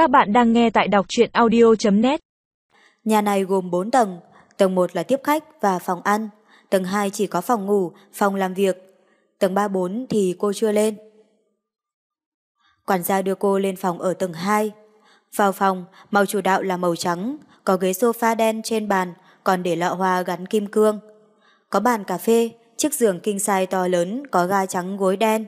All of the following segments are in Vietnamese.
Các bạn đang nghe tại đọc truyện audio.net Nhà này gồm 4 tầng, tầng 1 là tiếp khách và phòng ăn, tầng 2 chỉ có phòng ngủ, phòng làm việc, tầng 3-4 thì cô chưa lên. Quản gia đưa cô lên phòng ở tầng 2. Vào phòng, màu chủ đạo là màu trắng, có ghế sofa đen trên bàn, còn để lọ hoa gắn kim cương. Có bàn cà phê, chiếc giường kinh size to lớn có ga trắng gối đen.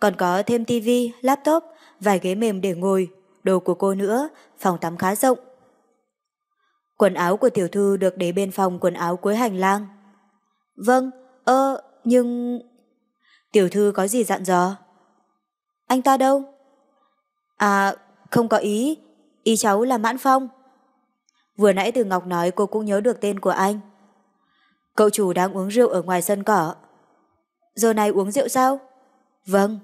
Còn có thêm tivi, laptop, vài ghế mềm để ngồi, đồ của cô nữa, phòng tắm khá rộng. Quần áo của tiểu thư được để bên phòng quần áo cuối hành lang. Vâng, ơ, nhưng... Tiểu thư có gì dặn dò? Anh ta đâu? À, không có ý, ý cháu là Mãn Phong. Vừa nãy từ Ngọc nói cô cũng nhớ được tên của anh. Cậu chủ đang uống rượu ở ngoài sân cỏ. Giờ này uống rượu sao? Vâng.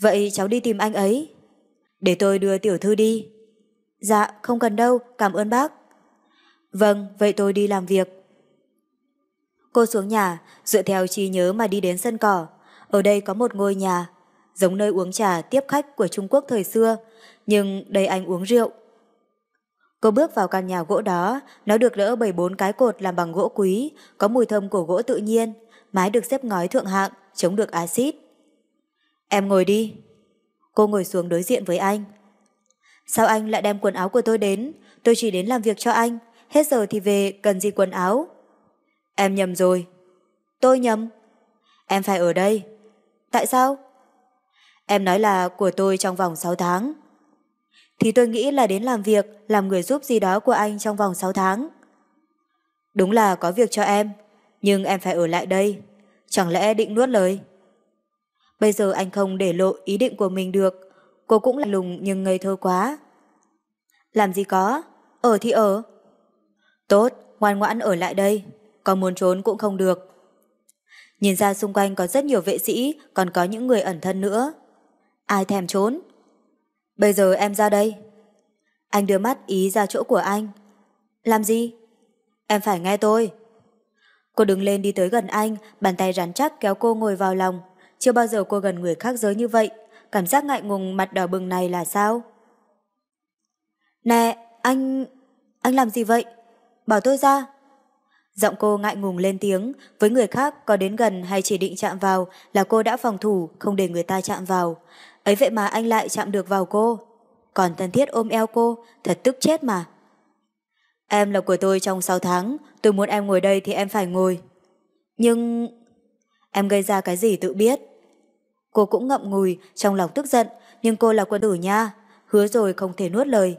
Vậy cháu đi tìm anh ấy. Để tôi đưa tiểu thư đi. Dạ, không cần đâu, cảm ơn bác. Vâng, vậy tôi đi làm việc. Cô xuống nhà, dựa theo trí nhớ mà đi đến sân cỏ. Ở đây có một ngôi nhà, giống nơi uống trà tiếp khách của Trung Quốc thời xưa, nhưng đây anh uống rượu. Cô bước vào căn nhà gỗ đó, nó được đỡ bởi bốn cái cột làm bằng gỗ quý, có mùi thơm của gỗ tự nhiên, mái được xếp ngói thượng hạng, chống được axit. Em ngồi đi. Cô ngồi xuống đối diện với anh. Sao anh lại đem quần áo của tôi đến? Tôi chỉ đến làm việc cho anh. Hết giờ thì về, cần gì quần áo? Em nhầm rồi. Tôi nhầm. Em phải ở đây. Tại sao? Em nói là của tôi trong vòng 6 tháng. Thì tôi nghĩ là đến làm việc, làm người giúp gì đó của anh trong vòng 6 tháng. Đúng là có việc cho em, nhưng em phải ở lại đây. Chẳng lẽ định nuốt lời? Bây giờ anh không để lộ ý định của mình được, cô cũng là lùng nhưng ngây thơ quá. Làm gì có, ở thì ở. Tốt, ngoan ngoãn ở lại đây, còn muốn trốn cũng không được. Nhìn ra xung quanh có rất nhiều vệ sĩ, còn có những người ẩn thân nữa. Ai thèm trốn? Bây giờ em ra đây. Anh đưa mắt ý ra chỗ của anh. Làm gì? Em phải nghe tôi. Cô đứng lên đi tới gần anh, bàn tay rắn chắc kéo cô ngồi vào lòng. Chưa bao giờ cô gần người khác giới như vậy, cảm giác ngại ngùng mặt đỏ bừng này là sao? Nè, anh... anh làm gì vậy? Bảo tôi ra. Giọng cô ngại ngùng lên tiếng, với người khác có đến gần hay chỉ định chạm vào là cô đã phòng thủ, không để người ta chạm vào. Ấy vậy mà anh lại chạm được vào cô. Còn thân thiết ôm eo cô, thật tức chết mà. Em là của tôi trong 6 tháng, tôi muốn em ngồi đây thì em phải ngồi. Nhưng... Em gây ra cái gì tự biết. Cô cũng ngậm ngùi, trong lòng tức giận, nhưng cô là quân tử nha, hứa rồi không thể nuốt lời.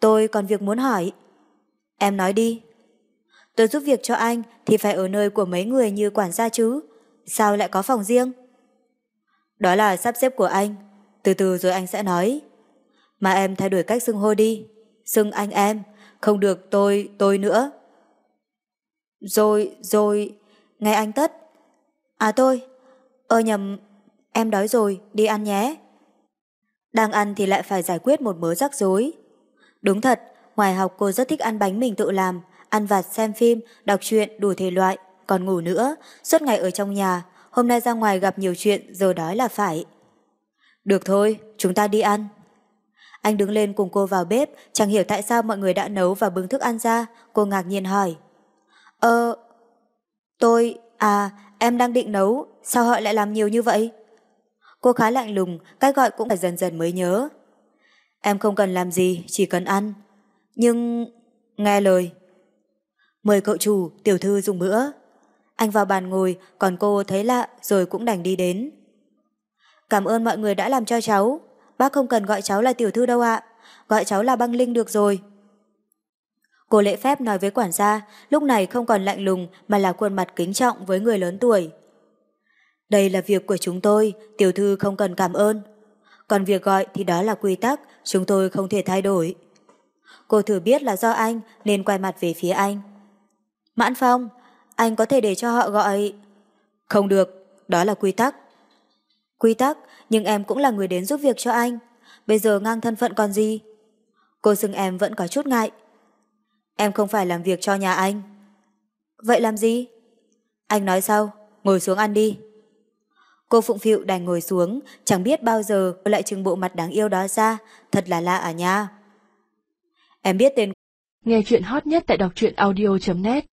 Tôi còn việc muốn hỏi. Em nói đi. Tôi giúp việc cho anh thì phải ở nơi của mấy người như quản gia chứ. Sao lại có phòng riêng? Đó là sắp xếp của anh. Từ từ rồi anh sẽ nói. Mà em thay đổi cách xưng hô đi. Xưng anh em, không được tôi, tôi nữa. Rồi, rồi, nghe anh tất. À tôi, ơ nhầm, em đói rồi, đi ăn nhé. Đang ăn thì lại phải giải quyết một mớ rắc rối. Đúng thật, ngoài học cô rất thích ăn bánh mình tự làm, ăn vặt xem phim, đọc truyện đủ thể loại, còn ngủ nữa, suốt ngày ở trong nhà, hôm nay ra ngoài gặp nhiều chuyện giờ đói là phải. Được thôi, chúng ta đi ăn. Anh đứng lên cùng cô vào bếp, chẳng hiểu tại sao mọi người đã nấu và bưng thức ăn ra, cô ngạc nhiên hỏi. Ờ, tôi, à, em đang định nấu, sao họ lại làm nhiều như vậy? Cô khá lạnh lùng, cái gọi cũng phải dần dần mới nhớ. Em không cần làm gì, chỉ cần ăn. Nhưng... nghe lời. Mời cậu chủ, tiểu thư dùng bữa. Anh vào bàn ngồi, còn cô thấy lạ rồi cũng đành đi đến. Cảm ơn mọi người đã làm cho cháu. Bác không cần gọi cháu là tiểu thư đâu ạ. Gọi cháu là băng linh được rồi. Cô lễ phép nói với quản gia, lúc này không còn lạnh lùng mà là khuôn mặt kính trọng với người lớn tuổi. Đây là việc của chúng tôi, tiểu thư không cần cảm ơn. Còn việc gọi thì đó là quy tắc, chúng tôi không thể thay đổi. Cô thử biết là do anh nên quay mặt về phía anh. Mãn Phong, anh có thể để cho họ gọi... Không được, đó là quy tắc. Quy tắc, nhưng em cũng là người đến giúp việc cho anh. Bây giờ ngang thân phận còn gì? Cô xưng em vẫn có chút ngại. Em không phải làm việc cho nhà anh. Vậy làm gì? Anh nói sau, ngồi xuống ăn đi. Cô Phụng Phịu đành ngồi xuống, chẳng biết bao giờ cô lại trưng bộ mặt đáng yêu đó ra, thật là lạ à nha. Em biết tên Nghe chuyện hot nhất tại đọc truyện audio.net